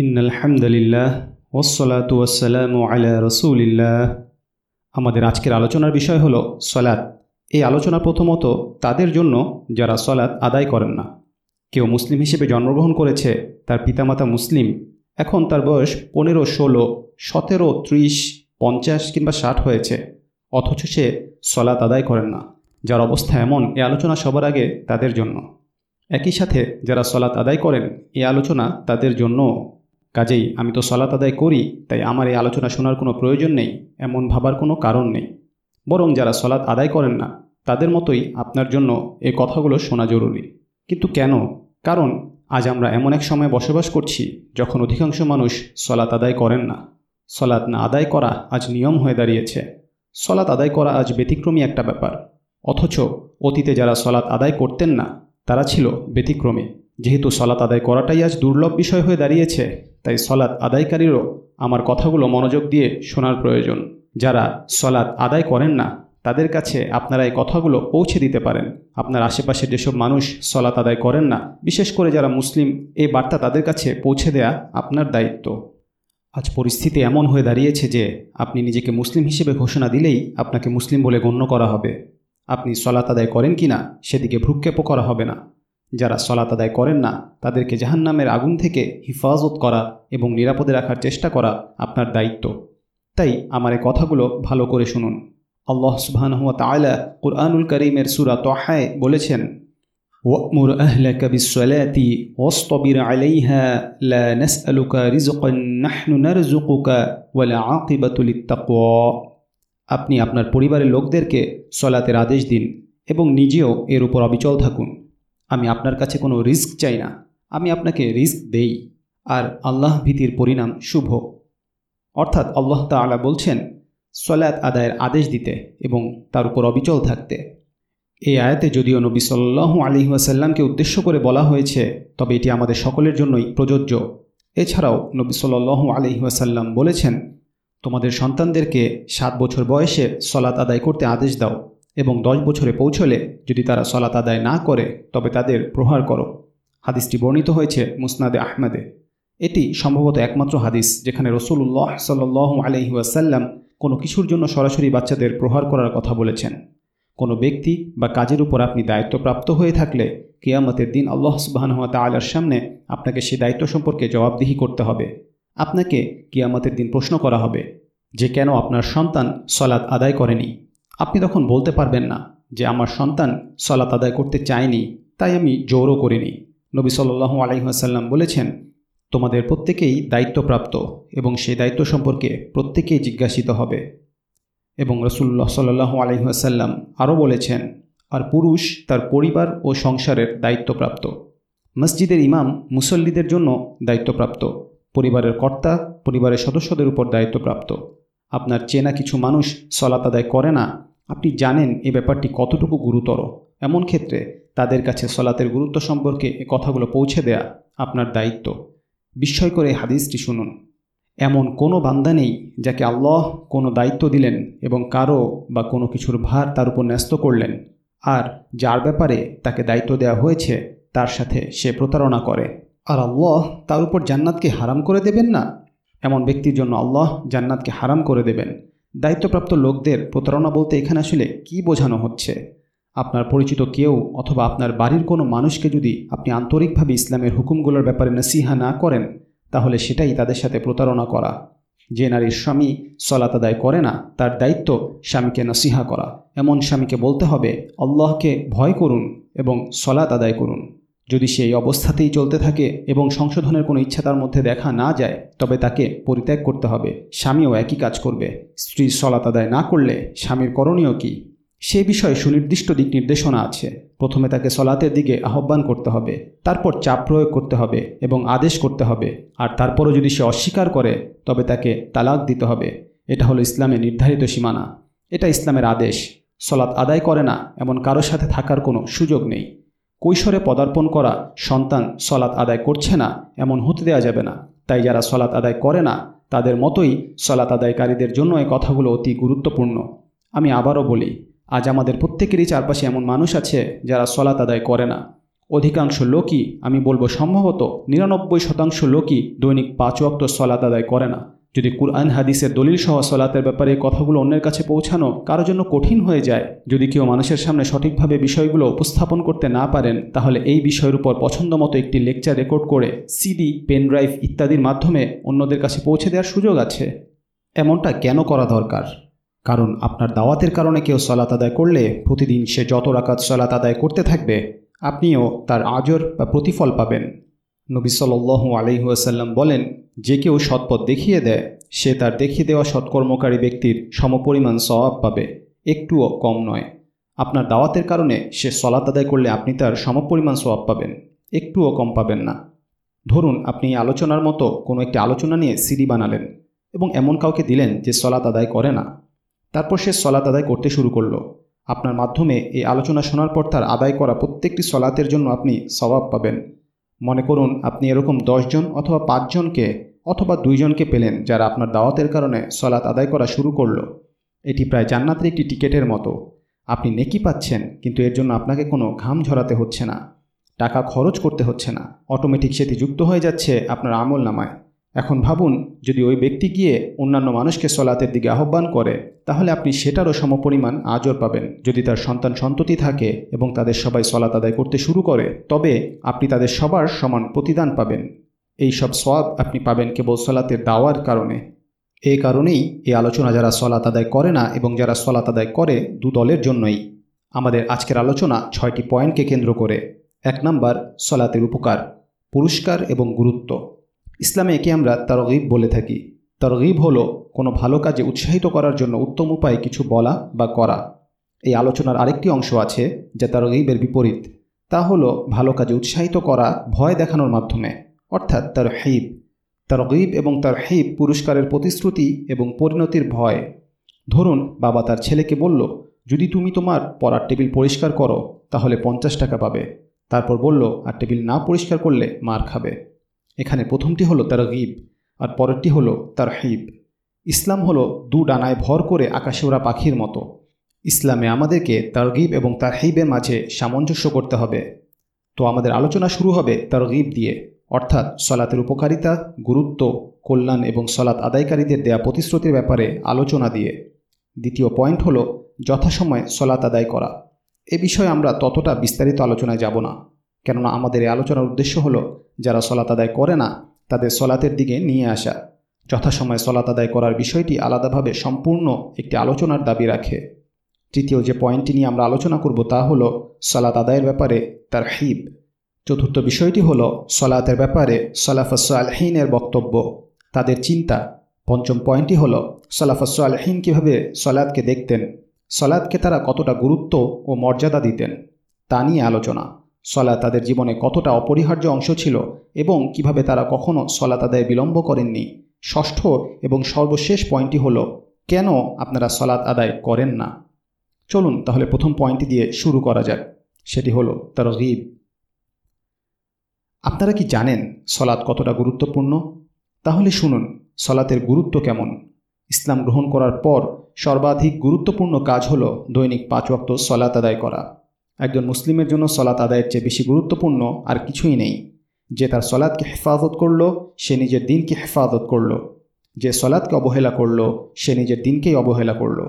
In আলহামদুলিল্লাহ ওসলাতু ওয়াসালামু আলা রসুলিল্লাহ। আমাদের আজকের আলোচনার বিষয় হলো সলাৎ এই আলোচনা প্রথমত তাদের জন্য যারা সলাৎ আদায় করেন না। কেউ মুসলিম হিসেবে জন্মগ্রহণ করেছে, তার পিতামাতা মুসলিম। এখন তার বয়স পনেরো, ষোলো, সতেরো, ত্রিশ, পঞ্চাশ কিংবা ষাট হয়েছে। অথচ সে সলাৎ আদায় করেন না। যার অবস্থা এমন, এ আলোচনা সবার আগে তাদের জন্য। একই সাথে যারা সলাৎ আদায় করেন এই আলোচনা তাদের জন্য কাজেই আমি তো সলাত আদায় করি, তাই আমার এই আলোচনা শোনার কোনো প্রয়োজন নেই, এমন ভাবার কোনো কারণ নেই। বরং যারা সলাৎ আদায় করেন না, তাদের মতোই আপনার জন্য এই কথাগুলো শোনা জরুরি। কিন্তু কেন? কারণ আজ আমরা এমন এক সময় বসবাস করছি, যখন অধিকাংশ মানুষ সলাৎ আদায় করেন না। সলাৎ না আদায় করা আজ নিয়ম হয়ে দাঁড়িয়েছে। সলাৎ আদায় করা আজ ব্যতিক্রমী একটা ব্যাপার। অথচ অতীতে যারা সলাৎ আদায় করতেন না, তারা ছিল ব্যতিক্রমী। যেহেতু সলাৎ আদায় করাটাই আজ দুর্লভ বিষয় হয়ে দাঁড়িয়েছে, তাই সলাৎ আদায়কারীরও আমার কথাগুলো মনোযোগ দিয়ে শোনার প্রয়োজন। যারা সলাৎ আদায় করেন না, তাদের কাছে আপনারা এই কথাগুলো পৌঁছে দিতে পারেন। আপনার আশেপাশে যেসব মানুষ সলাৎ আদায় করেন না, বিশেষ করে যারা মুসলিম, এই বার্তা তাদের কাছে পৌঁছে দেয়া আপনার দায়িত্ব। আজ পরিস্থিতি এমন হয়ে দাঁড়িয়েছে যে আপনি নিজেকে মুসলিম হিসেবে ঘোষণা দিলেই আপনাকে মুসলিম বলে গণ্য করা হবে। আপনি সলাত আদায় করেন কি না সেদিকে ভ্রুক্ষেপও করা হবে না। যারা সলাত আদায় করেন না তাদেরকে জাহান্নামের আগুন থেকে হিফাজত করা এবং নিরাপদে রাখার চেষ্টা করা আপনার দায়িত্ব তাই আমার এই কথাগুলো ভালো করে শুনুন আল্লাহ সুবহানাহুয়া তাআলা কুরআনুল করিমের সূরা তহায় বলেছেন وأمر أهلك بالصلاة واصطبر عليها لا نسألك رزقا نحن نرزقك والعاقبة للتقوى আপনি আপনার পরিবারের লোকদেরকে সলাতের আদেশ দিন এবং নিজেও এর উপর অবিচল থাকুন আমি আপনার কাছে কোনো রিস্ক চাই না। আমি আপনাকে রিস্ক দেই। আর আল্লাহ ভীতির পরিণাম শুভ। অর্থাৎ আল্লাহ তাআলা বলছেন, সলাৎ আদায়ের আদেশ দিতে এবং তার উপর অবিচল থাকতে। এই আয়াতে যদিও নবী সাল্লাহু আলী ওয়াসাল্লামকে উদ্দেশ্য করে বলা হয়েছে, তবে এটি আমাদের সকলের জন্যই প্রযোজ্য। এছাড়াও নবী সাল্লাহু আলী ওয়াসাল্লাম বলেছেন, তোমাদের সন্তানদেরকে সাত বছর বয়সে সলাত আদায় করতে আদেশ দাও। এবং দশ বছরে পৌঁছলে যদি তারা সলাত আদায় না করে, তবে তাদের প্রহার করো। হাদিসটি বর্ণিত হয়েছে মুসনাদে আহমেদে। এটি সম্ভবত একমাত্র হাদিস যেখানে রসুল্লাহ সাল্লাহ আলহি ওয়াসাল্লাম কোনো কিছুর জন্য সরাসরি বাচ্চাদের প্রহার করার কথা বলেছেন। কোনো ব্যক্তি বা কাজের উপর আপনি দায়িত্বপ্রাপ্ত হয়ে থাকলে কেয়ামতের দিন আল্লাহ সুবাহানুয়া তালার সামনে আপনাকে সে দায়িত্ব সম্পর্কে জবাবদিহি করতে হবে। আপনাকে কিয়ামতের দিন প্রশ্ন করা হবে যে কেন আপনার সন্তান সলাৎ আদায় করেনি? আপনি তখন বলতে পারবেন না যে আমার সন্তান সলাত আদায় করতে চায়নি, তাই আমি জোরও করিনি। নবী সাল্লু আলহিহাসাল্লাম বলেছেন, তোমাদের প্রত্যেকেই দায়িত্বপ্রাপ্ত এবং সেই দায়িত্ব সম্পর্কে প্রত্যেকেই জিজ্ঞাসিত হবে। এবং রসুল্লাহ সাল্লাহ আলহিহাসাল্লাম আরও বলেছেন, আর পুরুষ তার পরিবার ও সংসারের দায়িত্বপ্রাপ্ত। মসজিদের ইমাম মুসল্লিদের জন্য দায়িত্বপ্রাপ্ত। পরিবারের কর্তা পরিবারের সদস্যদের উপর দায়িত্বপ্রাপ্ত। আপনার চেনা কিছু মানুষ সলাত আদায় করে না আপনি জানেন এ ব্যাপারটি কতটুকু গুরুতর। এমন ক্ষেত্রে তাদের কাছে সলাতের গুরুত্ব সম্পর্কে এ কথাগুলো পৌঁছে দেয়া আপনার দায়িত্ব। বিস্ময় করে হাদিসটি শুনুন। এমন কোনো বান্দা নেই যাকে আল্লাহ কোনো দায়িত্ব দিলেন এবং কারও বা কোনো কিছুর ভার তার উপর ন্যস্ত করলেন। আর যার ব্যাপারে তাকে দায়িত্ব দেওয়া হয়েছে, তার সাথে সে প্রতারণা করে। আর আল্লাহ তার উপর জান্নাতকে হারাম করে দেবেন না? এমন ব্যক্তির জন্য আল্লাহ জান্নাতকে হারাম করে দেবেন। দায়িত্বপ্রাপ্ত লোকদের প্রতারণা বলতে এখানে আসলে কি বোঝানো হচ্ছে? আপনার পরিচিত কেউ অথবা আপনার বাড়ির কোনো মানুষকে যদি আপনি আন্তরিকভাবে ইসলামের হুকুমগুলোর ব্যাপারে নসিহা না করেন, তাহলে সেটাই তাদের সাথে প্রতারণা করা। যে নারীর স্বামী সলাত আদায় করে না, তার দায়িত্ব স্বামীকে নসিহা করা। এমন স্বামীকে বলতে হবে, আল্লাহকে ভয় করুন এবং সলাত আদায় করুন। যদি সে এই অবস্থাতেই চলতে থাকে এবং সংশোধনের কোনো ইচ্ছা তার মধ্যে দেখা না যায়, তবে তাকে পরিত্যাগ করতে হবে। স্বামীও একই কাজ করবে। স্ত্রী সলাত আদায় না করলে স্বামীর করণীয় কী? সে বিষয়ে সুনির্দিষ্ট দিক নির্দেশনা আছে। প্রথমে তাকে সলাতের দিকে আহ্বান করতে হবে, তারপর চাপ প্রয়োগ করতে হবে এবং আদেশ করতে হবে। আর তারপরও যদি সে অস্বীকার করে, তবে তাকে তালাক দিতে হবে। এটা হলো ইসলামের নির্ধারিত সীমানা। এটা ইসলামের আদেশ। সলাৎ আদায় করে না, এমন কারোর সাথে থাকার কোনো সুযোগ নেই। কৈশোরে পদার্পণ করা সন্তান সলাৎ আদায় করছে না, এমন হতে দেওয়া যাবে না। তাই যারা সলাৎ আদায় করে না, তাদের মতোই সলাৎ আদায়কারীদের জন্য এই কথাগুলো অতি গুরুত্বপূর্ণ। আমি আবারও বলি, আজ আমাদের প্রত্যেকেরই চারপাশে এমন মানুষ আছে যারা সলাত আদায় করে না। অধিকাংশ লোকই, আমি বলব সম্ভবত, নিরানব্বই শতাংশ লোকই দৈনিক পাঁচ ওয়াক্ত সলাত আদায় করে না। যদি কুরআন, হাদিসের দলিল সহ সলাতের ব্যাপারে কথাগুলো অন্যের কাছে পৌঁছানো কারোর জন্য কঠিন হয়ে যায়, যদি কেউ মানুষের সামনে সঠিকভাবে বিষয়গুলো উপস্থাপন করতে না পারেন, তাহলে এই বিষয়ের উপর পছন্দ মতো একটি লেকচার রেকর্ড করে সিডি পেনড্রাইভ ইত্যাদির মাধ্যমে অন্যদের কাছে পৌঁছে দেওয়ার সুযোগ আছে। এমনটা কেন করা দরকার? কারণ আপনার দাওয়াতের কারণে কেউ সলাত আদায় করলে প্রতিদিন সে যত রাকাত সলাত আদায় করতে থাকবে, আপনিও তার আজর বা প্রতিফল পাবেন। নবী সাল্লু আলহিহাসাল্লাম বলেন, যে কেউ সৎপথ দেখিয়ে দেয়, সে তার দেখিয়ে দেওয়া সৎকর্মকারী ব্যক্তির সমপরিমাণ সওয়াব পাবে, একটুও কম নয়। আপনার দাওয়াতের কারণে সে সলাত আদায় করলে আপনি তার সমপরিমাণ সওয়াব পাবেন, একটুও কম পাবেন না। ধরুন, আপনি আলোচনার মতো কোনো একটি আলোচনা নিয়ে সিডি বানালেন এবং এমন কাউকে দিলেন যে সলাত আদায় করে না। তারপর সে সলাত আদায় করতে শুরু করল। আপনার মাধ্যমে এই আলোচনা শোনার পর তার আদায় করা প্রত্যেকটি সলাতের জন্য আপনি স্বভাব পাবেন। মনে করুন আপনি এরকম দশজন অথবা পাঁচজনকে অথবা দুইজনকে পেলেন যারা আপনার দাওয়াতের কারণে সলাৎ আদায় করা শুরু করল। এটি প্রায় জান্নাতের একটি টিকেটের মতো। আপনি নেকি পাচ্ছেন, কিন্তু এর জন্য আপনাকে কোনো ঘাম ঝরাতে হচ্ছে না। টাকা খরচ করতে হচ্ছে না। অটোমেটিক সেটি যুক্ত হয়ে যাচ্ছে আপনার আমল নামায় এখন ভাবুন, যদি ওই ব্যক্তি গিয়ে অন্যান্য মানুষকে সলাতের দিকে আহ্বান করে, তাহলে আপনি সেটারও সমপরিমাণ আজর পাবেন। যদি তার সন্তান সন্ততি থাকে এবং তাদের সবাই সলাত আদায় করতে শুরু করে, তবে আপনি তাদের সবার সমান প্রতিদান পাবেন। এই সব সব আপনি পাবেন কেবল সলাতের দাওয়ার কারণে। এই কারণেই এই আলোচনা যারা সলাত আদায় করে না এবং যারা সলাত আদায় করে, দু দলের জন্যই। আমাদের আজকের আলোচনা ছয়টি পয়েন্টকে কেন্দ্র করে। এক নম্বর, সলাতের উপকার, পুরস্কার এবং গুরুত্ব। ইসলামে একে আমরা তারগিব বলে থাকি। তারগিব হলো কোনো ভালো কাজে উৎসাহিত করার জন্য উত্তম উপায় কিছু বলা বা করা। এই আলোচনার আরেকটি অংশ আছে যা তারগিবের বিপরীত। তা হলো ভালো কাজে উৎসাহিত করা, ভয় দেখানোর মাধ্যমে, অর্থাৎ তার হেইব তারগিব এবং তার হেইব পুরস্কারের প্রতিশ্রুতি এবং পরিণতির ভয়। ধরুন, বাবা তার ছেলেকে বলল, যদি তুমি তোমার পড়ার টেবিল পরিষ্কার করো, তাহলে পঞ্চাশ টাকা পাবে। তারপর বলল, আর টেবিল না পরিষ্কার করলে মার খাবে। এখানে প্রথমটি হলো তার গিব আর পরেরটি হলো তার হিব ইসলাম হলো দু ডানায় ভর করে আকাশে ওরা পাখির মতো। ইসলামে আমাদেরকে তারগিব এবং তার হিবের মাঝে সামঞ্জস্য করতে হবে। তো আমাদের আলোচনা শুরু হবে তারগিব দিয়ে। অর্থাৎ সলাতের উপকারিতা, গুরুত্ব, কল্যাণ এবং সলাৎ আদায়কারীদের দেয়া প্রতিশ্রুতির ব্যাপারে আলোচনা দিয়ে। দ্বিতীয় পয়েন্ট হলো যথাসময়ে সলাৎ আদায় করা। এ বিষয়ে আমরা ততটা বিস্তারিত আলোচনায় যাব না। কেননা আমাদের এই আলোচনার উদ্দেশ্য হলো, যারা সলাত আদায় করে না, তাদের সলাতের দিকে নিয়ে আসা। যথাসময়ে সলাত আদায় করার বিষয়টি আলাদাভাবে সম্পূর্ণ একটি আলোচনার দাবি রাখে। তৃতীয় যে পয়েন্টটি নিয়ে আমরা আলোচনা করব তা হলো সলাত আদায়ের ব্যাপারে তার হিব চতুর্থ বিষয়টি হলো, সলাতের ব্যাপারে সলাফাসআলহীনের বক্তব্য। তাদের চিন্তা। পঞ্চম পয়েন্টটি হলো সলাফাসআলহীন কীভাবে সলাদকে দেখতেন? সলাদকে তারা কতটা গুরুত্ব ও মর্যাদা দিতেন? তা নিয়ে আলোচনা। সলা তাদের জীবনে কতটা অপরিহার্য অংশ ছিল এবং কীভাবে তারা কখনও সলাত আদায় বিলম্ব করেননি। ষষ্ঠ এবং সর্বশেষ পয়েন্টটি হল, কেন আপনারা সলাৎ আদায় করেন না? চলুন তাহলে প্রথম পয়েন্টটি দিয়ে শুরু করা যাক। সেটি হলো তারগিব। আপনারা কি জানেন সলাৎ কতটা গুরুত্বপূর্ণ? তাহলে শুনুন, সলাতের গুরুত্ব কেমন? ইসলাম গ্রহণ করার পর সর্বাধিক গুরুত্বপূর্ণ কাজ হল দৈনিক পাঁচ ওয়াক্ত সলাত আদায় করা। একজন মুসলিমের জন্য সলাত আদায়ের চেয়ে বেশি গুরুত্বপূর্ণ আর কিছুই নেই। যে তার সলাদকে হেফাজত করল, সে নিজের দিনকে হেফাজত করল। যে সলাদকে অবহেলা করল, সে নিজের দিনকেই অবহেলা করল।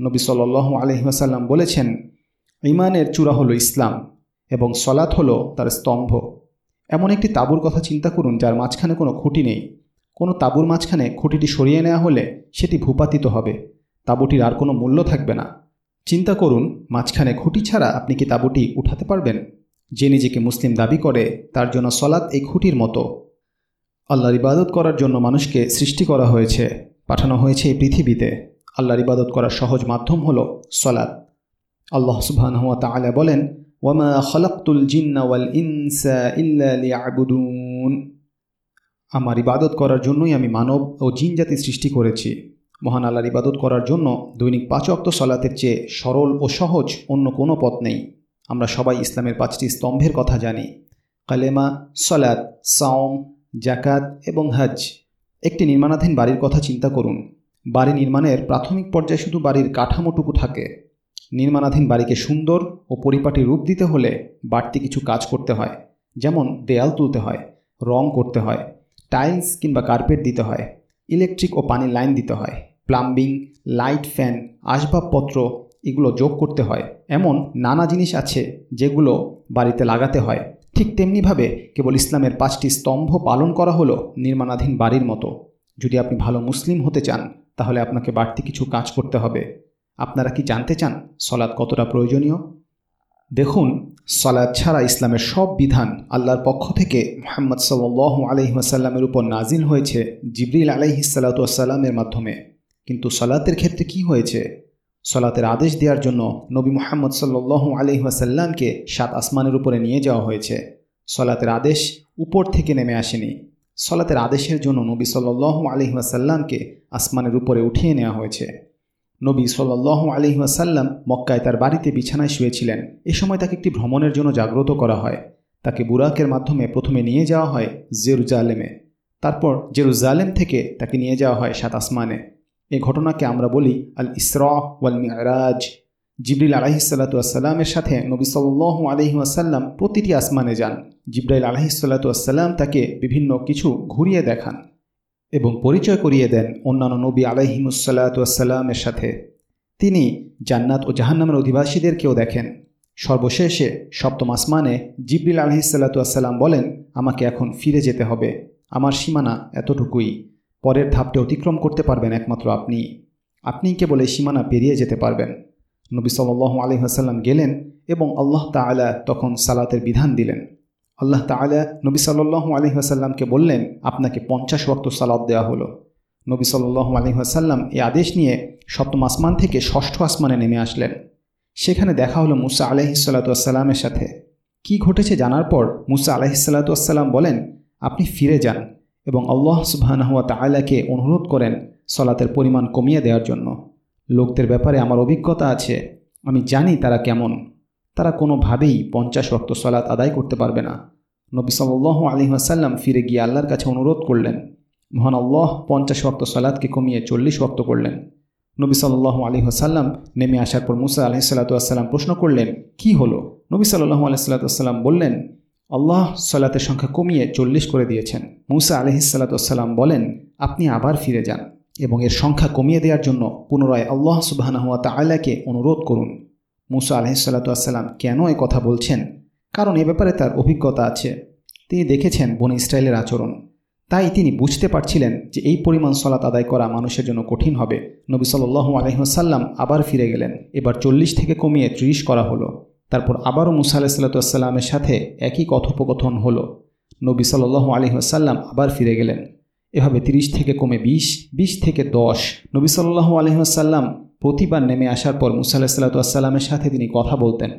নবী সাল আলহিহাসাল্লাম বলেছেন, ইমানের চূড়া হলো ইসলাম এবং সলাৎ হলো তার স্তম্ভ। এমন একটি তাঁবুর কথা চিন্তা করুন, যার মাঝখানে কোনো খুঁটি নেই। কোনো তাঁবুর মাঝখানে খুঁটিটি সরিয়ে নেওয়া হলে সেটি ভূপাতিত হবে। তাঁবুটির আর কোনো মূল্য থাকবে না। চিন্তা করুন, মাঝখানে খুঁটি ছাড়া আপনি কি তাঁবুটি উঠাতে পারবেন? যে নিজেকে মুসলিম দাবি করে, তার জন্য সলাৎ এই খুঁটির মতো। আল্লাহর ইবাদত করার জন্য মানুষকে সৃষ্টি করা হয়েছে, পাঠানো হয়েছে এই পৃথিবীতে। আল্লাহর ইবাদত করার সহজ মাধ্যম হল সলাৎ। আল্লাহ সুবহান তালা বলেন, ওয়ামা খলাক্তুল জিন্না ওয়াল ইনসা ইল্লা আমার ইবাদত করার জন্যই আমি মানব ও জিন জাতি সৃষ্টি করেছি। মহান আল্লাহর ইবাদত করার জন্য দৈনিক পাঁচ অক্ত সলাতের চেয়ে সরল ও সহজ অন্য কোনো পথ নেই। আমরা সবাই ইসলামের পাঁচটি স্তম্ভের কথা জানি। কালেমা সলাদ সাওম জাকাত এবং হজ। একটি নির্মাণাধীন বাড়ির কথা চিন্তা করুন। বাড়ি নির্মাণের প্রাথমিক পর্যায়ে শুধু বাড়ির কাঠামোটুকু থাকে। নির্মাণাধীন বাড়িকে সুন্দর ও পরিপাটি রূপ দিতে হলে বাড়তি কিছু কাজ করতে হয়। যেমন দেয়াল তুলতে হয়, রং করতে হয়, টাইলস কিংবা কার্পেট দিতে হয়, ইলেকট্রিক ও পানির লাইন দিতে হয়। প্লাম্বিং, লাইট ফ্যান, আসবাবপত্র এগুলো যোগ করতে হয়। এমন নানা জিনিস আছে যেগুলো বাড়িতে লাগাতে হয়। ঠিক তেমনিভাবে কেবল ইসলামের পাঁচটি স্তম্ভ পালন করা হলো নির্মাণাধীন বাড়ির মতো। যদি আপনি ভালো মুসলিম হতে চান, তাহলে আপনাকে বাড়তি কিছু কাজ করতে হবে। আপনারা কি জানতে চান সলাৎ কতটা প্রয়োজনীয়? দেখুন, সলাৎ ছাড়া ইসলামের সব বিধান আল্লাহর পক্ষ থেকে মোহাম্মদ সাল আলহিহাসাল্লামের উপর নাজিল হয়েছে জিবরিল আলাইহিসাল্লাতুয়াসাল্লামের মাধ্যমে। কিন্তু সলাতের ক্ষেত্রে কি হয়েছে? সলাতের আদেশ দেওয়ার জন্য নবী মোহাম্মদ সাল্লু আলহিহাসাল্লামকে সাত আসমানের উপরে নিয়ে যাওয়া হয়েছে। সলাতের আদেশ উপর থেকে নেমে আসেনি। সলাতের আদেশের জন্য নবী সাল্লু আলহিহাসাল্লামকে আসমানের উপরে উঠিয়ে নেওয়া হয়েছে। নবী সাল্লাহ আলহিহাসাল্লাম মক্কায় তার বাড়িতে বিছানায় শুয়েছিলেন। এ সময় তাকে একটি ভ্রমণের জন্য জাগ্রত করা হয়। তাকে বুরাকের মাধ্যমে প্রথমে নিয়ে যাওয়া হয় জেরুজালেমে। তারপর জেরুজালেম থেকে তাকে নিয়ে যাওয়া হয় সাত আসমানে। এ ঘটনাকে আমরা বলি আল ইসরা ওয়াল মিরাজ। জিবরিল আলাহিসাল্লাতুয়াসাল্লামের সাথে নবী সাল্লাহ আলহিহাসাল্লাম প্রতিটি আসমানে যান। জিব্রাইল আলাহিসাল্লাতুয়াসাল্লাম তাকে বিভিন্ন কিছু ঘুরিয়ে দেখান এবং পরিচয় করিয়ে দেন অন্যান্য নবী আলাইহিমুসাল্লাতামের সাথে। তিনি জান্নাত ও জাহান্নামের অধিবাসীদেরকেও দেখেন। সর্বশেষে সপ্তম আসমানে জিবরিল আলহিসাল্লাতুয়াসাল্লাম বলেন, আমাকে এখন ফিরে যেতে হবে। আমার সীমানা এতটুকুই। পরের ধাপটি অতিক্রম করতে পারবেন একমাত্র আপনি। আপনিই কেবল এই সীমানা পেরিয়ে যেতে পারবেন। নবী সাল্লাহ আলহিহাসাল্লাম গেলেন এবং আল্লাহ তালা তখন সালাতের বিধান দিলেন। আল্লাহ তালা নবী সাল্লু আলহিহাসাল্লামকে বললেন, আপনাকে পঞ্চাশ ওয়াক্ত সালাদ দেওয়া হলো। নবী সাল্লু আলহিহাসাল্লাম এই আদেশ নিয়ে সপ্তম আসমান থেকে ষষ্ঠ আসমানে নেমে আসলেন। সেখানে দেখা হলো মুসা আলহিসাল্লাতুয়াসাল্লামের সাথে। কি ঘটেছে জানার পর মুসা আলহিসাল্লাতুয়াসাল্লাম বলেন, আপনি ফিরে যান। এবং আল্লাহ সুবাহানহুয়া তালাকে অনুরোধ করেন সলাতের পরিমাণ কমিয়ে দেওয়ার জন্য। লোকদের ব্যাপারে আমার অভিজ্ঞতা আছে, আমি জানি তারা কেমন। তারা কোনোভাবেই পঞ্চাশ রক্ত সলাৎ আদায় করতে পারবে না। নবী সাল্লাহ আলী আসাল্লাম ফিরে গিয়ে আল্লাহর কাছে অনুরোধ করলেন, মহান আল্লাহ, পঞ্চাশ রক্ত সলাৎকে কমিয়ে চল্লিশ রক্ত করলেন। নবী সাল্লাহ আলী আসাল্লাম নেমে আসার পর মুসা আলহি সাল্লাতুয়াসাল্লাম প্রশ্ন করলেন, কি হলো? নবী সাল্লাহ আলি সাল্লাতুয়াসাল্লাম বললেন আল্লাহ সলাতের সংখ্যা কমিয়ে চল্লিশ করে দিয়েছেন। মুসা আলহিসাল্লাতুসাল্লাম বলেন, আপনি আবার ফিরে যান এবং এর সংখ্যা কমিয়ে দেওয়ার জন্য পুনরায় আল্লাহ সুবাহানহুয়া তাল্লাকে অনুরোধ করুন। মুসা আলহিসাল্লাতুয়াসাল্লাম কেন এ কথা বলছেন? কারণ এ ব্যাপারে তার অভিজ্ঞতা আছে। তিনি দেখেছেন বন ইসরায়েলের আচরণ। তাই তিনি বুঝতে পারছিলেন যে এই পরিমাণ সলাত আদায় করা মানুষের জন্য কঠিন হবে। নবী সাল্লু আলহিহাসাল্লাম আবার ফিরে গেলেন। এবার চল্লিশ থেকে কমিয়ে ত্রিশ করা হলো। তারপর আবারও মুসা আলাহিসাল্লাতুসাল্লামের সাথে একই কথোপকথন হলো। নবী সাল্লু আলহিহাসাল্লাম আবার ফিরে গেলেন। এভাবে তিরিশ থেকে কমে বিশ বিশ থেকে দশ। নবী সাল্লু আলহিহাসাল্লাম প্রতিবার নেমে আসার পর মুসা আলাহিসাল্লাতুয়াসাল্লামের সাথে তিনি কথা বলতেন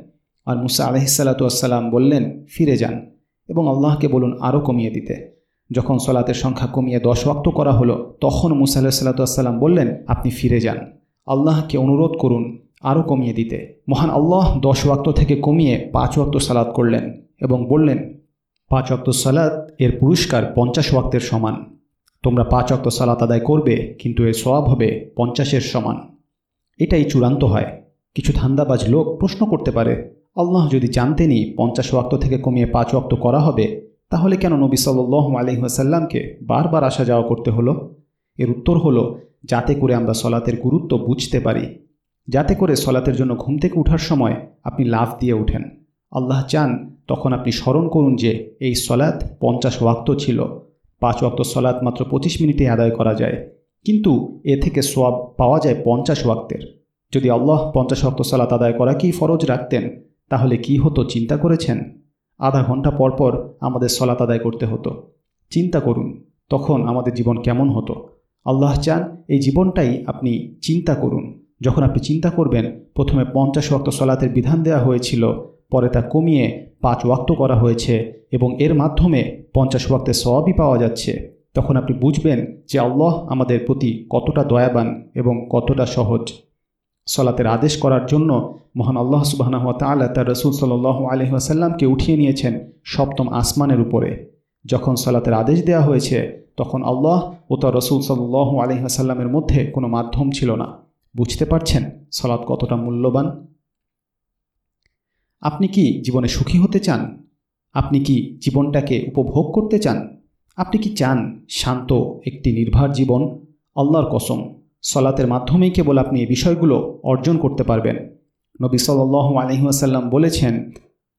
আর মুসা আলহিসাল্লাতুয়াসাল্লাম বললেন, ফিরে যান এবং আল্লাহকে বলুন আরও কমিয়ে দিতে। যখন সলাতের সংখ্যা কমিয়ে দশ ওয়াক্ত করা হলো, তখন মুসা আলাহিসাল্লাতুয়াসাল্লাম বললেন, আপনি ফিরে যান। আল্লাহকে অনুরোধ করুন আরও কমিয়ে দিতে। মহান আল্লাহ দশ ওয়াক্ত থেকে কমিয়ে পাঁচ ওয়াক্ত সালাদ করলেন এবং বললেন, পাঁচ ওয়াক্ত সালাদ এর পুরস্কার পঞ্চাশ ওয়াক্তের সমান। তোমরা পাঁচ অক্ত সালাত আদায় করবে, কিন্তু এর সবাব হবে পঞ্চাশের সমান। এটাই চূড়ান্ত হয়। কিছু ধান্দাবাজ লোক প্রশ্ন করতে পারে, আল্লাহ যদি জানতেনই পঞ্চাশ ওয়াক্ত থেকে কমিয়ে পাঁচ ওয়াক্ত করা হবে, তাহলে কেন নবী সাল্লাহ আলহিহাসাল্লামকে বারবার আসা যাওয়া করতে হলো? এর উত্তর হলো, যাতে করে আমরা সলাতের গুরুত্ব বুঝতে পারি। যাতে করে সলাতের জন্য ঘুম থেকে ওঠার সময় আপনি লাভ দিয়ে ওঠেন। আল্লাহ চান তখন আপনি স্মরণ করুন যে এই সলাৎ পঞ্চাশ ওয়াক্ত ছিল। পাঁচ ওয়াক্ত সলাৎ মাত্র পঁচিশ মিনিটে আদায় করা যায়। কিন্তু এ থেকে সোয়াব পাওয়া যায় পঞ্চাশ ওয়াক্তের। যদি আল্লাহ পঞ্চাশ ওয়াক্ত সলাৎ আদায় করাকেই ফরজ রাখতেন, তাহলে কি হতো চিন্তা করেছেন? আধা ঘণ্টা পর পর আমাদের সলাত আদায় করতে হতো। চিন্তা করুন, তখন আমাদের জীবন কেমন হতো। আল্লাহ চান এই জীবনটাই আপনি চিন্তা করুন। যখন আপনি চিন্তা করবেন, প্রথমে পঞ্চাশ ওয়াক্ত সলাতের বিধান দেওয়া হয়েছিল, পরে তা কমিয়ে পাঁচ ওয়াক্ত করা হয়েছে এবং এর মাধ্যমে পঞ্চাশ ওয়াক্তের সবই পাওয়া যাচ্ছে। তখন আপনি বুঝবেন যে আল্লাহ আমাদের প্রতি কতটা দয়াবান এবং কতটা সহজ। সলাতের আদেশ করার জন্য মহান আল্লাহ সুবাহানাহ তাল্লাহ তার রসুল সাল আলহিহাসাল্লামকে উঠিয়ে নিয়েছেন সপ্তম আসমানের উপরে। যখন সলাতের আদেশ দেওয়া হয়েছে, তখন আল্লাহ ও তার রসুল সাল্লাহ আলহিহাসাল্লামের মধ্যে কোনো মাধ্যম ছিল না। বুঝতে পারছেন সলাৎ কতটা মূল্যবান? আপনি কি জীবনে সুখী হতে চান? আপনি কি জীবনটাকে উপভোগ করতে চান? আপনি কি চান শান্ত একটি নির্ভর জীবন? আল্লাহর কসম, সলাতের মাধ্যমেই কেবল আপনি এই বিষয়গুলো অর্জন করতে পারবেন। নবী সাল আলহিহাসাল্লাম বলেছেন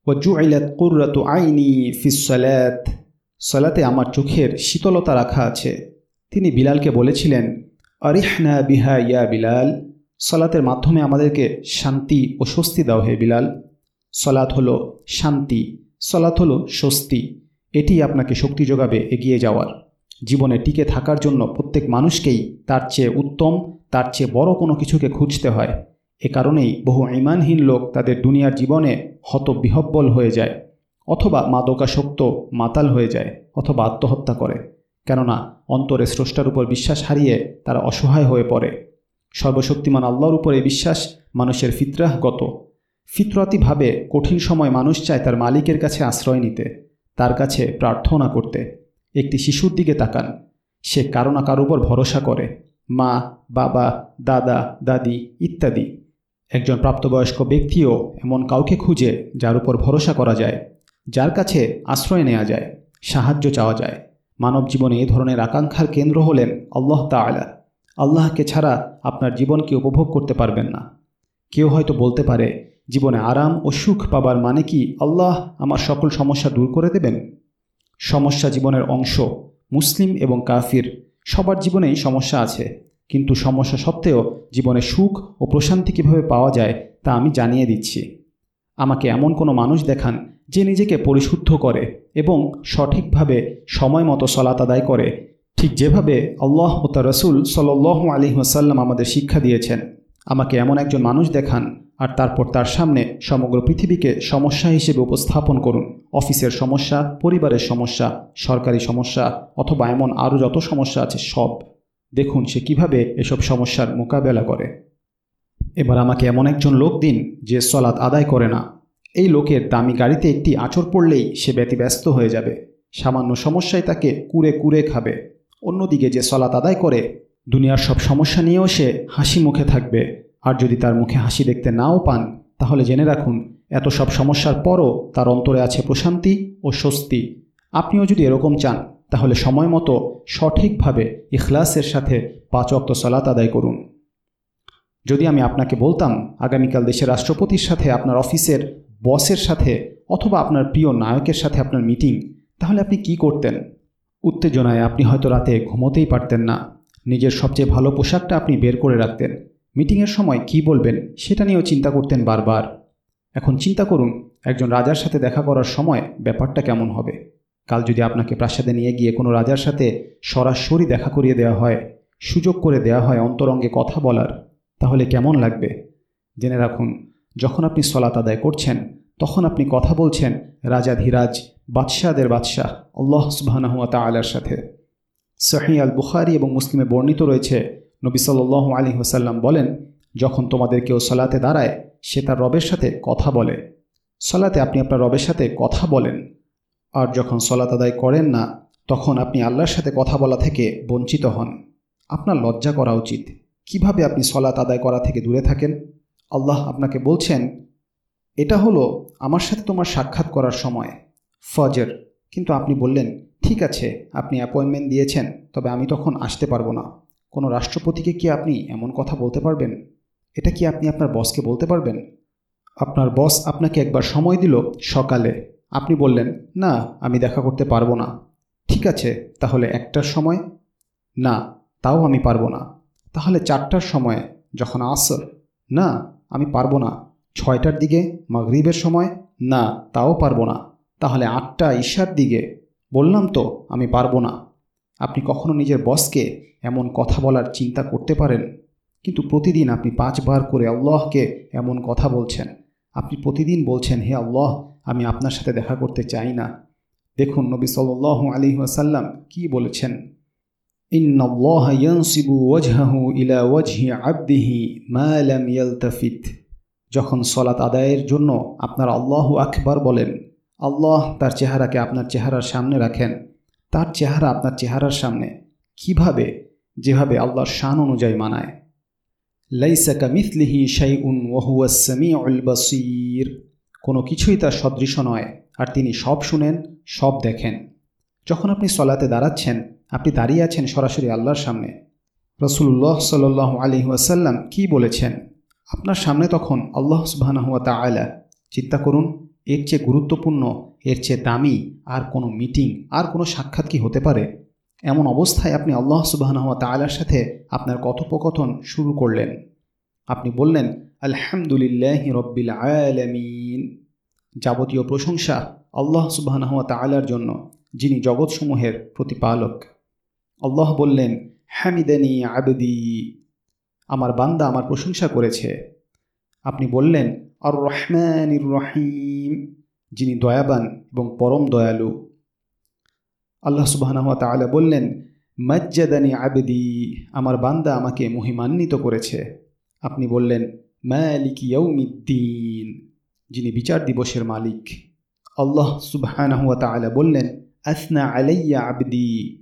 ওজুইলাত কুর্রাতু আইনি ফিসলাত সলাতে আমার চোখের শীতলতা রাখা আছে। তিনি বিলালকে বলেছিলেন আরিহনা বিহা ইয়া বিলাল। সলাতের মাধ্যমে আমাদেরকে শান্তি ও স্বস্তি দাও হে বিলাল। সলাৎ হলো শান্তি, সলাৎ হলো স্বস্তি। এটি আপনাকে শক্তি যোগাবে এগিয়ে যাওয়ার। জীবনে টিকে থাকার জন্য প্রত্যেক মানুষকেই তার চেয়ে উত্তম, তার চেয়ে বড় কোনো কিছুকে খুঁজতে হয়। এ কারণেই বহু ইমানহীন লোক তাদের দুনিয়ার জীবনে হত বিহব্বল হয়ে যায়, অথবা মাদকাসক্ত মাতাল হয়ে যায়, অথবা আত্মহত্যা করে। কেননা অন্তরে স্রষ্টার উপর বিশ্বাস হারিয়ে তারা অসহায় হয়ে পড়ে। সর্বশক্তিমান আল্লাহর উপরে বিশ্বাস মানুষের ফিতরাহগত। ফিতরাতিভাবে কঠিন সময় মানুষ চায় তার মালিকের কাছে আশ্রয় নিতে, তার কাছে প্রার্থনা করতে। একটি শিশুর দিকে তাকান, সে কারও না কারও উপর ভরসা করে। মা, বাবা, দাদা, দাদি ইত্যাদি। একজন প্রাপ্তবয়স্ক ব্যক্তিও এমন কাউকে খুঁজে যার উপর ভরসা করা যায়, যার কাছে আশ্রয় নেওয়া যায়, সাহায্য চাওয়া যায়। মানব জীবনে এ ধরনের আকাঙ্ক্ষার কেন্দ্র হলেন আল্লাহ তালা আল্লাহকে ছাড়া আপনার জীবনকে উপভোগ করতে পারবেন না। কেউ হয়তো বলতে পারে, জীবনে আরাম ও সুখ পাবার মানে কি আল্লাহ আমার সকল সমস্যা দূর করে দেবেন? সমস্যা জীবনের অংশ, মুসলিম এবং কাফির, সবার জীবনেই সমস্যা আছে। কিন্তু সমস্যা সত্ত্বেও জীবনে সুখ ও প্রশান্তি কীভাবে পাওয়া যায় তা আমি জানিয়ে দিচ্ছি। আমাকে এমন কোনো মানুষ দেখান যে নিজেকে পরিশুদ্ধ করে এবং সঠিকভাবে সময় মতো সলাত আদায় করে, ঠিক যেভাবে আল্লাহ ও তার রসুল সাল্লাহ আলী ওসাল্লাম আমাদের শিক্ষা দিয়েছেন, আমাকে এমন একজন মানুষ দেখান আর তারপর তার সামনে সমগ্র পৃথিবীকে সমস্যা হিসেবে উপস্থাপন করুন। অফিসের সমস্যা, পরিবারের সমস্যা, সরকারি সমস্যা অথবা এমন আরও যত সমস্যা আছে সব। দেখুন সে কীভাবে এসব সমস্যার মোকাবেলা করে। এবার আমাকে এমন একজন লোক দিন যে সলাৎ আদায় করে না। এই লোকের দামি গাড়িতে একটি আচর পড়লেই সে ব্যতিব্যস্ত হয়ে যাবে। সামান্য সমস্যায় তাকে কুরে কুরে খাবে। অন্যদিকে যে সলাত আদায় করে, দুনিয়ার সব সমস্যা নিয়েও সে হাসি মুখে থাকবে। আর যদি তার মুখে হাসি দেখতে নাও পান, তাহলে জেনে রাখুন, এত সব সমস্যার পরও তার অন্তরে আছে প্রশান্তি ও স্বস্তি। আপনিও যদি এরকম চান, তাহলে সময় মতো সঠিকভাবে ইখলাসের সাথে পাঁচ অক্ত সলাত আদায় করুন। যদি আমি আপনাকে বলতাম, আগামীকাল দেশের রাষ্ট্রপতির সাথে আপনার অফিসের বসের সাথে অথবা আপনার প্রিয় নায়কের সাথে আপনার মিটিং, তাহলে আপনি কি করতেন? উত্তেজনায় আপনি হয়তো রাতে ঘুমোতেই পারতেন না। নিজের সবচেয়ে ভালো পোশাকটা আপনি বের করে রাখতেন। মিটিংয়ের সময় কি বলবেন, সেটা নিয়েও চিন্তা করতেন বারবার। এখন চিন্তা করুন, একজন রাজার সাথে দেখা করার সময় ব্যাপারটা কেমন হবে। কাল যদি আপনাকে প্রাসাদে নিয়ে গিয়ে কোনো রাজার সাথে সরাসরি দেখা করিয়ে দেওয়া হয়, সুযোগ করে দেওয়া হয় অন্তরঙ্গে কথা বলার, তাহলে কেমন লাগবে? জেনে রাখুন যখন আপনি সলাত আদায় করছেন, তখন আপনি কথা বলছেন, রাজা ধীরাজ, বাদশাহদের বাদশাহ, আল্লাহ সুবাহানহুয়া তালার সাথে। সহি আল বুখারি এবং মুসলিমে বর্ণিত রয়েছে, নবী সাল্লাহ আলী হোসাল্লাম বলেন, যখন তোমাদের কেউ সলাতে দাঁড়ায়, সে তার রবের সাথে কথা বলে। সলাতে আপনি আপনার রবের সাথে কথা বলেন। আর যখন সলাত আদায় করেন না, তখন আপনি আল্লাহর সাথে কথা বলা থেকে বঞ্চিত হন। আপনার লজ্জা করা উচিত। কীভাবে আপনি সলাত আদায় করা থেকে দূরে থাকেন? আল্লাহ আপনাকে বলছেন, এটা হলো আমার সাথে তোমার সাক্ষাৎ করার সময়, ফজর। কিন্তু আপনি বললেন, ঠিক আছে, আপনি অ্যাপয়েন্টমেন্ট দিয়েছেন, তবে আমি তখন আসতে পারব না। কোনো রাষ্ট্রপতিকে কি আপনি এমন কথা বলতে পারবেন? এটা কি আপনি আপনার বসকে বলতে পারবেন? আপনার বস আপনাকে একবার সময় দিল সকালে। আপনি বললেন, না, আমি দেখা করতে পারব না। ঠিক আছে, তাহলে একটার সময়? না, তাও আমি পারব না। তাহলে চারটার সময়, যখন আসর? না আমি পারব না। ছয়টার দিকে মাগরিবের সময়? না, তাও পারব না। তাহলে আটটা ঈশার দিকে। বললাম তো, আমি পারব না। আপনি কখনো নিজের বসকে এমন কথা বলার চিন্তা করতে পারেন? কিন্তু প্রতিদিন আপনি পাঁচবার করে আল্লাহকে এমন কথা বলছেন। আপনি প্রতিদিন বলছেন, হে আল্লাহ, আমি আপনার সাথে দেখা করতে চাই না। দেখুন, নবী সাল আলী ওয়াসাল্লাম কি বলেছেন? ইলা আবদিহি যখন সলাত আদায়ের জন্য আপনার আল্লাহ আকবার বলেন, আল্লাহ তার চেহারাকে আপনার চেহারার সামনে রাখেন। তার চেহারা আপনার চেহারার সামনে। কীভাবে? যেভাবে আল্লাহর শান অনুযায়ী মানায়। লাইসাকা মিথলিহি শাই উন ওহুয়াসামি বাসির। কোনো কিছুই তার সদৃশ নয়, আর তিনি সব শুনেন, সব দেখেন। যখন আপনি সলাতে দাঁড়াচ্ছেন আপনি দাঁড়িয়ে আছেন সরাসরি আল্লাহর সামনে। রসুল্লাহ সাল আলী ওয়াসাল্লাম কি বলেছেন? আপনার সামনে তখন আল্লাহ সুবাহানহুয়া তালা চিন্তা করুন, এর চেয়ে গুরুত্বপূর্ণ, এর চেয়ে দামি আর কোনো মিটিং, আর কোনো সাক্ষাৎ কি হতে পারে? এমন অবস্থায় আপনি আল্লাহ সুবাহানহুয়া তালার সাথে আপনার কথোপকথন শুরু করলেন। আপনি বললেন, আলহামদুলিল্লাহ রব্বিল আলমিন। যাবতীয় প্রশংসা আল্লাহ সুবাহানহুয়া তালার জন্য, যিনি জগৎসমূহের প্রতিপালক। আল্লাহ বললেন হ্যামিদানি আবেদি। আমার বান্দা আমার প্রশংসা করেছে। আপনি বললেন আর রহমানির রহিম। যিনি দয়াবান এবং পরম দয়ালু। আল্লাহ তালা বললেন, মজ্জাদানি আবেদি। আমার বান্দা আমাকে মহিমান্বিত করেছে। আপনি বললেন, মালিক ইয়ৌমিদ্দিন যিনি বিচার দিবসের মালিক। আল্লাহ তালা বললেন, আসনা আলাইয়া আবদি।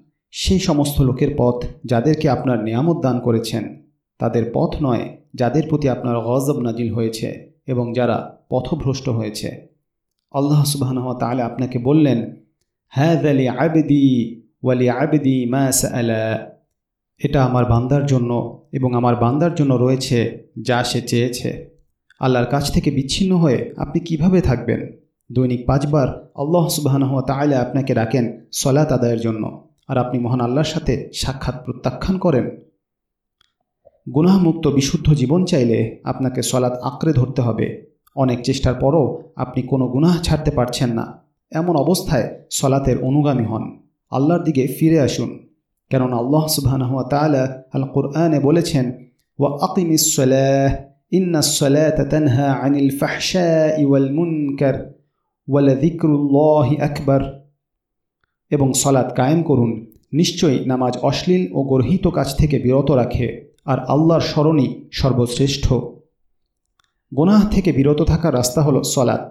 সেই সমস্ত লোকের পথ যাদেরকে আপনার নিয়ামত দান করেছেন, তাদের পথ নয় যাদের প্রতি আপনার গজব নাজিল হয়েছে এবং যারা পথভ্রষ্ট হয়েছে। আল্লাহ সুবাহ তাহলে আপনাকে বললেন হ্যাঁ আলি আবেদি ওয়ালি আবেদি মা আলা এটা আমার বান্দার জন্য এবং আমার বান্দার জন্য রয়েছে যা সে চেয়েছে। আল্লাহর কাছ থেকে বিচ্ছিন্ন হয়ে আপনি কীভাবে থাকবেন? দৈনিক পাঁচবার আল্লাহ সুবাহ তাহলে আপনাকে ডাকেন সলাত আদায়ের জন্য। আর আপনি মহান আল্লাহর সাথে সাক্ষাৎ প্রত্যাখ্যান করেন। গুনাহমুক্ত বিশুদ্ধ জীবন চাইলে আপনাকে সলাৎ আঁকড়ে ধরতে হবে। অনেক চেষ্টার পরও আপনি কোনো গুনাহ ছাড়তে পারছেন না। এমন অবস্থায় সলাতের অনুগামী হন। আল্লাহর দিকে ফিরে আসুন। কেননা আল্লাহ সুবাহ আল কোরআনে বলেছেন, ওয়া আকিমিসলাহ ইন্না সলাত তানহা আনিল ফাহশা আকবর। এবং সলাৎ কায়েম করুন। নিশ্চয়ই নামাজ অশ্লীল ও গর্হিত কাজ থেকে বিরত রাখে, আর আল্লাহর স্মরণই সর্বশ্রেষ্ঠ। গোনাহ থেকে বিরত থাকার রাস্তা হলো সলাৎ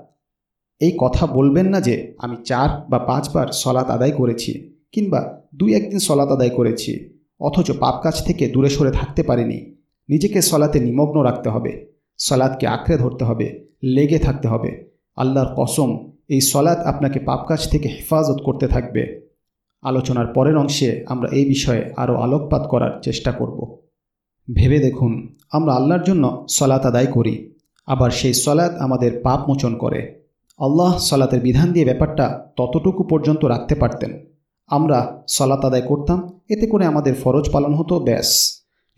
এই কথা বলবেন না যে আমি চার বা পাঁচবার সলাৎ আদায় করেছি, কিংবা দুই একদিন সলাৎ আদায় করেছি, অথচ পাপ কাজ থেকে দূরে সরে থাকতে পারিনি। নিজেকে সলাতে নিমগ্ন রাখতে হবে সলাৎকে আঁকড়ে ধরতে হবে, লেগে থাকতে হবে, আল্লাহর কসম এই সলাৎ আপনাকে পাপ কাজ থেকে হেফাজত করতে থাকবে। আলোচনার পরের অংশে আমরা এই বিষয়ে আরও আলোকপাত করার চেষ্টা করব। ভেবে দেখুন, আমরা আল্লাহর জন্য সলাৎ আদায় করি, আবার সেই সলাৎ আমাদের পাপ মোচন করে। আল্লাহ সলাতের বিধান দিয়ে ব্যাপারটা ততটুকু পর্যন্ত রাখতে পারতেন। আমরা সলাত আদায় করতাম, এতে করে আমাদের ফরজ পালন হতো, ব্যাস।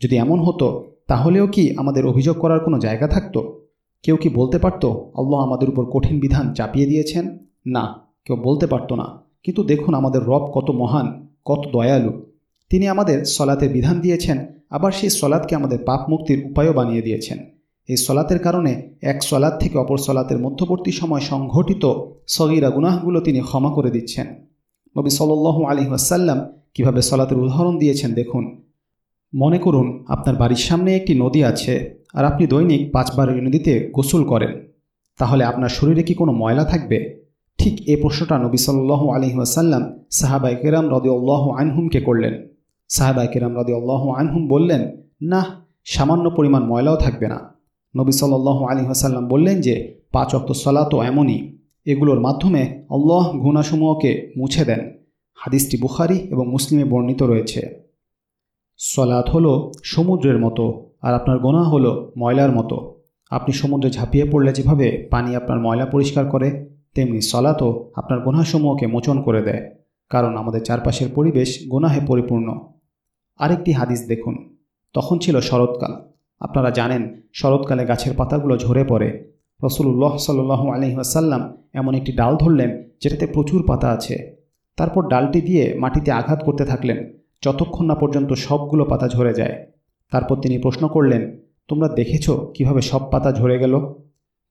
যদি এমন হতো, তাহলেও কি আমাদের অভিযোগ করার কোনো জায়গা থাকতো? কেউ কি বলতে পারতো, আল্লাহ আমাদের উপর কঠিন বিধান চাপিয়ে দিয়েছেন? না, কেউ বলতে পারতো না। কিন্তু দেখুন আমাদের রব কত মহান, কত দয়ালু। তিনি আমাদের সলাতের বিধান দিয়েছেন, আবার সেই সলাদকে আমাদের পাপ মুক্তির উপায়ও বানিয়ে দিয়েছেন। এই সলাতের কারণে এক সলাদ থেকে অপর সলাতের মধ্যবর্তী সময় সংঘটিত সগিরা গুনাহগুলো তিনি ক্ষমা করে দিচ্ছেন। নবী সাল্লু আলী আসাল্লাম কীভাবে সলাতের উদাহরণ দিয়েছেন দেখুন। মনে করুন, আপনার বাড়ির সামনে একটি নদী আছে। আর আপনি দৈনিক পাঁচবার এই নদীতে গোসল করেন, তাহলে আপনার শরীরে কি কোনো ময়লা থাকবে? ঠিক এ প্রশ্নটা নবী সাল্লাহ আলহি আসাল্লাম সাহাবাই কেরাম রদি আল্লাহ আনহুমকে করলেন। সাহাবাই কেরাম রদি আল্লাহ আনহুম বললেন না সামান্য পরিমাণ ময়লাও থাকবে না। নবী সাল্লাহ আলী আসাল্লাম বললেন যে, পাঁচ অক্ত সলা তো এমনই। এগুলোর মাধ্যমে আল্লাহ গুণাসমূহকে মুছে দেন। হাদিসটি বুখারি এবং মুসলিমে বর্ণিত রয়েছে। সলাৎ হলো সমুদ্রের মতো আর আপনার গোনা হলো ময়লার মতো। আপনি সমুদ্রে ঝাঁপিয়ে পড়লে যেভাবে পানি আপনার ময়লা পরিষ্কার করে, তেমনি সলাতও আপনার গোনাসমূহকে মোচন করে দেয়, কারণ আমাদের চারপাশের পরিবেশ গোনাহে পরিপূর্ণ। আরেকটি হাদিস দেখুন। তখন ছিল শরৎকাল। আপনারা জানেন, শরৎকালে গাছের পাতাগুলো ঝরে পড়ে। রসুল্লাহ সাল্লু আলহি আসাল্লাম এমন একটি ডাল ধরলেন, যেটাতে প্রচুর পাতা আছে। তারপর ডালটি দিয়ে মাটিতে আঘাত করতে থাকলেন। যতক্ষণ না পর্যন্ত সবগুলো পাতা ঝরে যায়। তারপর তিনি প্রশ্ন করলেন, তোমরা দেখেছ কীভাবে সব পাতা ঝরে গেল?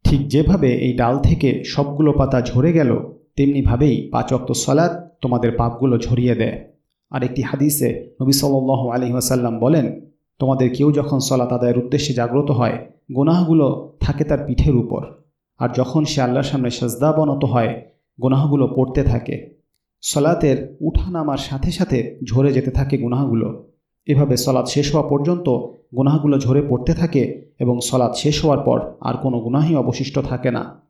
ঠিক যেভাবে এই ডাল থেকে সবগুলো পাতা ঝরে গেল, তেমনিভাবেই পাঁচ অক্ত সলাৎ তোমাদের পাপগুলো ঝরিয়ে দেয়। আর একটি হাদিসে নবী সাল্লাহ আলহি আসাল্লাম বলেন, তোমাদের কেউ যখন সলাত আদায়ের উদ্দেশ্যে জাগ্রত হয়, গোনাহগুলো থাকে তার পিঠের উপর। আর যখন সে আল্লাহর সামনে সাজদা বনত হয়, গোনাহগুলো পড়তে থাকে। সলাতের উঠানামার সাথে সাথে ঝরে যেতে থাকে গুনাহগুলো। এভাবে সলাৎ শেষ হওয়া পর্যন্ত গুনাহগুলো ঝরে পড়তে থাকে এবং সলাৎ শেষ হওয়ার পর আর কোনো গুনাহই অবশিষ্ট থাকে না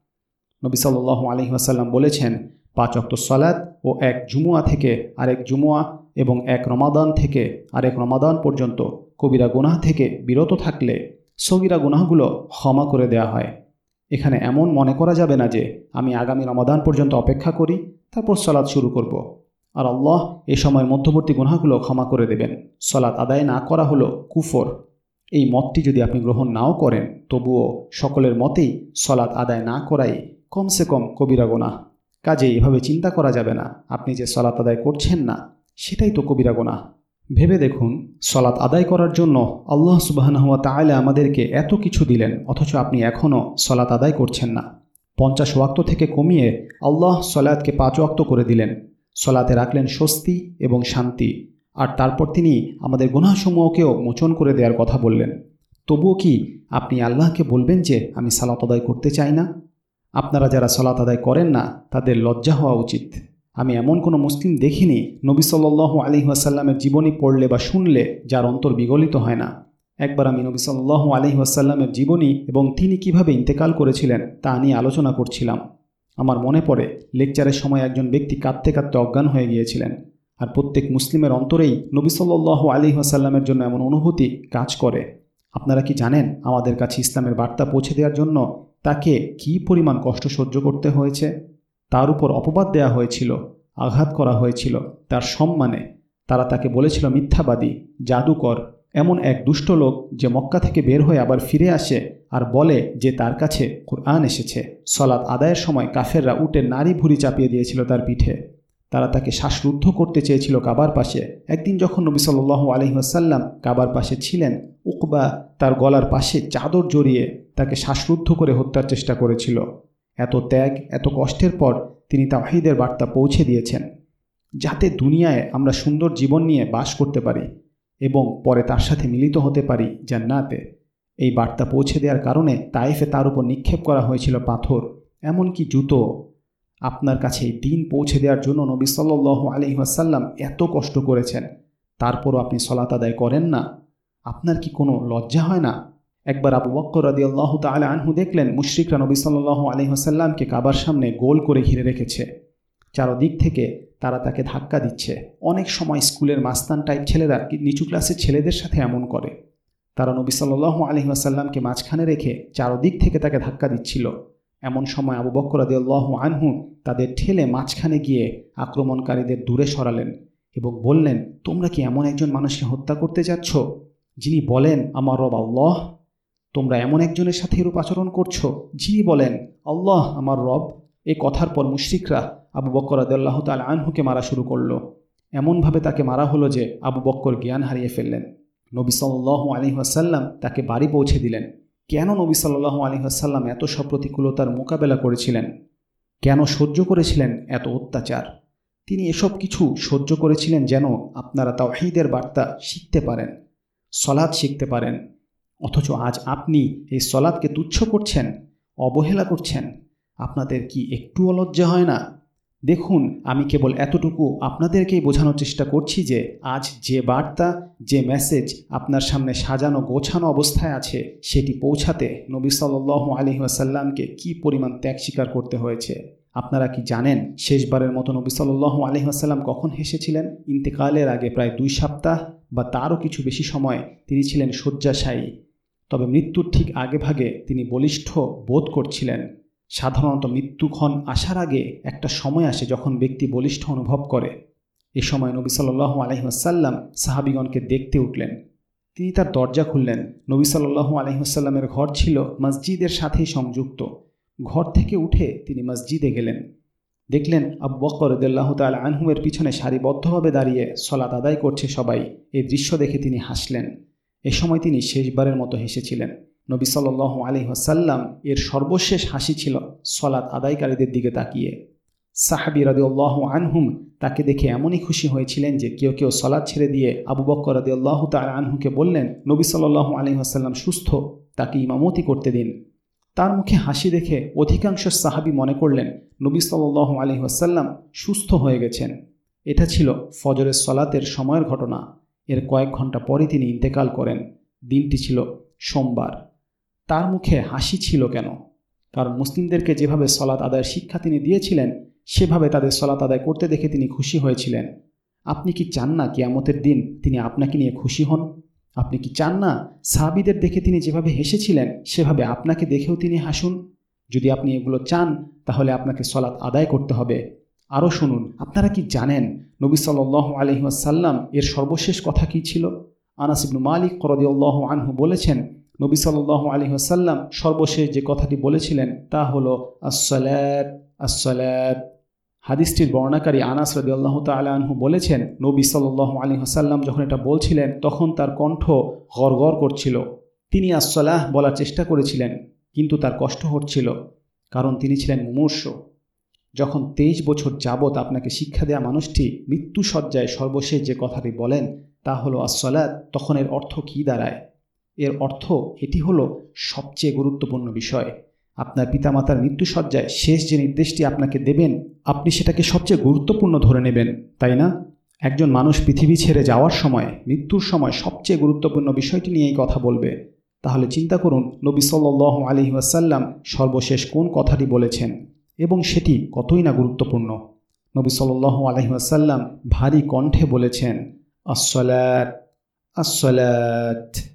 নবী সাল্লাহ আলহিহাসাল্লাম বলেছেন, পাঁচ অক্ত সলাৎ ও এক জুমুয়া থেকে আরেক জুমুয়া এবং এক রমাদান থেকে আরেক রমাদান পর্যন্ত কবিরা গুনাহ থেকে বিরত থাকলে সগিরা গুনাহগুলো ক্ষমা করে দেয়া হয় এখানে এমন মনে করা যাবে না যে, আমি আগামী রমাদান পর্যন্ত অপেক্ষা করি, তারপর সলাৎ শুরু করব। আর আল্লাহ এ সময়ের মধ্যবর্তী গুনাহগুলো ক্ষমা করে দেবেন। সলাৎ আদায় না করা হলো কুফর। এই মতটি যদি আপনি গ্রহণ নাও করেন, তবুও সকলের মতেই সলাৎ আদায় না করাই কমসে কম কবিরা গোনা কাজে এভাবে চিন্তা করা যাবে না, আপনি যে সলাৎ আদায় করছেন না, সেটাই তো কবিরা গোনা ভেবে দেখুন, সলাৎ আদায় করার জন্য আল্লাহ সুবাহানহুয়া তাইলে আমাদেরকে এত কিছু দিলেন, অথচ আপনি এখনও সলাৎ আদায় করছেন না। পঞ্চাশ ওয়াক্ত থেকে কমিয়ে আল্লাহ সলাৎকে পাঁচ ওয়াক্ত করে দিলেন। সলাতে রাখলেন স্বস্তি এবং শান্তি। আর তারপর তিনি আমাদের গুনাসমূহকেও মোচন করে দেওয়ার কথা বললেন। তবুও কি আপনি আল্লাহকে বলবেন যে আমি সালাত আদায় করতে চাই না? আপনারা যারা সলাত আদায় করেন না, তাদের লজ্জা হওয়া উচিত। আমি এমন কোনো মুসলিম দেখিনি, নবী সাল্লাহ আলী আসাল্লামের জীবনী পড়লে বা শুনলে যার অন্তর বিগলিত হয় না। একবার আমি নবী সাল্লাহ আলী আসাল্লামের জীবনী এবং তিনি কীভাবে ইন্তেকাল করেছিলেন তা নিয়ে আলোচনা করছিলাম। আমার মনে পড়ে, লেকচারের সময় একজন ব্যক্তি কাঁদতে কাঁদতে অজ্ঞান হয়ে গিয়েছিলেন আর প্রত্যেক মুসলিমের অন্তরেই নবী সাল্লাহ আলী আসাল্লামের জন্য এমন অনুভূতি কাজ করে। আপনারা কি জানেন আমাদের কাছে ইসলামের বার্তা পৌঁছে দেওয়ার জন্য তাকে কি পরিমাণ কষ্ট সহ্য করতে হয়েছে? তার উপর অপবাদ দেয়া হয়েছিল, আঘাত করা হয়েছিল, তার সম্মানে। তারা তাকে বলেছিল মিথ্যাবাদী, জাদুকর এমন এক দুষ্ট লোক যে মক্কা থেকে বের হয়ে আবার ফিরে আসে আর বলে যে তার কাছে কোরআন এসেছে। সলাৎ আদায়ের সময় কাফেররা উঠে নারী ভুরি চাপিয়ে দিয়েছিল তার পিঠে। তারা তাকে শ্বাসরুদ্ধ করতে চেয়েছিল কাবার পাশে। একদিন যখন নবী সাল্লু আলহিহাসাল্লাম কাবার পাশে ছিলেন, উকবা তার গলার পাশে চাদর জড়িয়ে তাকে শ্বাসরুদ্ধ করে হত্যার চেষ্টা করেছিল। এত ত্যাগ, এত কষ্টের পর তিনি তাহিদের বার্তা পৌঁছে দিয়েছেন। যাতে দুনিয়ায় আমরা সুন্দর জীবন নিয়ে বাস করতে পারি। এবং পরে তার সাথে মিলিত হতে পারি জান্নাতে। এই বার্তা পৌঁছে দেওয়ার কারণে তাইফে তার উপর নিক্ষেপ করা হয়েছিল পাথর, এমনকি জুতো। আপনার কাছে এই দিন পৌঁছে দেওয়ার জন্য নবী সাল্লাহ আলহিহাসাল্লাম এত কষ্ট করেছেন। তারপরও আপনি সলাত আদায় করেন না। আপনার কি কোনো লজ্জা হয় না? একবার আবু বক্কর রাদি আল্লাহ তালা আনহু দেখলেন, মুশরিকরা নবী সাল্লাহ আলহিহাসাল্লামকে কাবার সামনে গোল করে ঘিরে রেখেছে। চারদিক থেকে তারা তাকে ধাক্কা দিচ্ছে। অনেক সময় স্কুলের মাস্তান টাইপ ছেলেরা নিচু ক্লাসের ছেলেদের সাথে এমন করে। তারা নবী সাল্লাহ আলহিহাসাল্লামকে মাঝখানে রেখে চারদিক থেকে তাকে ধাক্কা দিচ্ছিল। এমন সময় আবু বক্কর রাদি আল্লাহ আনহু তাদের ঠেলে মাঝখানে গিয়ে আক্রমণকারীদের দূরে সরালেন এবং বললেন, তোমরা কি এমন একজন মানুষকে হত্যা করতে যাচ্ছ, যিনি বলেন, আমার রব আল্লাহ? তোমরা এমন একজনের সাথে এরূপ আচরণ করছ, যিনি বলেন, আল্লাহ আমার রব? এ কথার পর মুশ্রিকরা আবু বক্কর আদাল্লাহ তাল আনহুকে মারা শুরু করল। এমনভাবে তাকে মারা হলো যে আবু বক্কর জ্ঞান হারিয়ে ফেললেন। নবী সাল্লাহ আলহিহাসাল্লাম তাকে বাড়ি পৌঁছে দিলেন। কেন নবী সাল্লাহ আলহিহাসাল্লাম এত সব প্রতিকূলতার মোকাবেলা করেছিলেন? কেন সহ্য করেছিলেন এত অত্যাচার? তিনি এসব কিছু সহ্য করেছিলেন যেন আপনারা তাওহিদের বার্তা শিখতে পারেন সলাদ শিখতে পারেন। অথচ আজ আপনি এই সলাদকে তুচ্ছ করছেন, অবহেলা করছেন। আপনাদের কি একটু অলজ্জা হয় না? দেখুন, আমি কেবল এতটুকু আপনাদেরকেই বোঝানোর চেষ্টা করছি যে আজ যে বার্তা, যে মেসেজ আপনার সামনে সাজানো, গোছানো অবস্থায় আছে, সেটি পৌঁছাতে নবী সাল্লাহ আলী আসাল্লামকে কী পরিমাণ ত্যাগ স্বীকার করতে হয়েছে? আপনারা কি জানেন শেষবারের মতো নবী সাল্লাহ আলী আসাল্লাম কখন হেসেছিলেন? ইন্তেকালের আগে প্রায় দুই সপ্তাহ বা তারও কিছু বেশি সময় তিনি ছিলেন শয্যাশায়ী। তবে মৃত্যুর ঠিক আগে ভাগে তিনি বলিষ্ঠ বোধ করছিলেন। সাধারণত মৃত্যুক্ষণ আসার আগে একটা সময় আসে যখন ব্যক্তি বলিষ্ঠ অনুভব করে। এ সময় নবী সাল্লাহ আলহিহাসাল্লাম সাহাবিগণকে দেখতে উঠলেন। তিনি তার দরজা খুললেন। নবী সাল্লাহ আলহিহাসাল্লামের ঘর ছিল মসজিদের সাথেই সংযুক্ত। ঘর থেকে উঠে তিনি মসজিদে গেলেন। দেখলেন আবু বকর রদুল্লাহ তাল আনহুমের পিছনে সারিবদ্ধভাবে দাঁড়িয়ে সলাত আদায় করছে সবাই। এই দৃশ্য দেখে তিনি হাসলেন। এ সময় তিনি শেষবারের মতো হেসেছিলেন। নবী সাল্লাহ আলী হাসাল্লাম এর সর্বশেষ হাসি ছিল সলাৎ আদায়কারীদের দিকে তাকিয়ে। সাহাবি রাদিউল্লাহ আনহুম তাকে দেখে এমনই খুশি হয়েছিলেন যে কেউ কেউ সলাদ ছেড়ে দিয়ে আবু বক্কর রাদিউল্লাহ তার আনহুকে বললেন, নবী সাল্লাহ আলী আসাল্লাম সুস্থ, তাকে ইমামতি করতে দিন। তার মুখে হাসি দেখে অধিকাংশ সাহাবি মনে করলেন, নবী সাল্লাহ আলী আসাল্লাম সুস্থ হয়ে গেছেন। এটা ছিল ফজরের সলাতের সময়ের ঘটনা। এর কয়েক ঘণ্টা পরে তিনি ইন্তেকাল করেন। দিনটি ছিল সোমবার। তার মুখে হাসি ছিল কেন? কারণ মুসলিমদেরকে যেভাবে সলাৎ আদায়ের শিক্ষা তিনি দিয়েছিলেন, সেভাবে তাদের সলাৎ আদায় করতে দেখে তিনি খুশি হয়েছিলেন। আপনি কি চান না কিয়ামতের দিন তিনি আপনাকে নিয়ে খুশি হন? আপনি কি চান না সাহাবিদের দেখে তিনি যেভাবে হেসেছিলেন, সেভাবে আপনাকে দেখেও তিনি হাসুন? যদি আপনি এগুলো চান, তাহলে আপনাকে সলাৎ আদায় করতে হবে। আরও শুনুন, আপনারা কি জানেন নবী সাল্লাহ আলহিমাসাল্লাম এর সর্বশেষ কথা কি ছিল? আনাসিবনু মালিক করদিউল্লাহ আনহু বলেছেন নবী সাল্লাহ আলহিহাসাল্লাম সর্বশেষ যে কথাটি বলেছিলেন তা হল, আসসালাত আসসালাত। হাদিসটির বর্ণাকারী আনাস রদিয়াল্লাহ তালাহু বলেছেন, নবী সাল্লাহ আলী হাসাল্লাম যখন এটা বলছিলেন, তখন তার কণ্ঠ গড় করছিল। তিনি আসসালাহ বলার চেষ্টা করেছিলেন, কিন্তু তার কষ্ট হচ্ছিল, কারণ তিনি ছিলেন মুমূর্ষ। যখন তেইশ বছর যাবৎ আপনাকে শিক্ষা দেয়া মানুষটি মৃত্যু সজ্জায় সর্বশেষ যে কথাটি বলেন তা হলো, আসসালাত, তখন এর অর্থ কী দাঁড়ায়? এর অর্থ এটি হলো সবচেয়ে গুরুত্বপূর্ণ বিষয়। আপনার পিতামাতার মৃত্যুসজ্জায় শেষ যে নির্দেশটি আপনাকে দেবেন, আপনি সেটাকে সবচেয়ে গুরুত্বপূর্ণ ধরে নেবেন, তাই না? একজন মানুষ পৃথিবী ছেড়ে যাওয়ার সময়, মৃত্যুর সময় সবচেয়ে গুরুত্বপূর্ণ বিষয়টি নিয়েই কথা বলবে। তাহলে চিন্তা করুন, নবী সাল্লাহ আলি ওয়াসাল্লাম সর্বশেষ কোন কথাটি বলেছেন এবং সেটি কতই না গুরুত্বপূর্ণ? নবী সাল্লাহ আলহি ওয়াসাল্লাম ভারী কণ্ঠে বলেছেন আসলাত আসলাত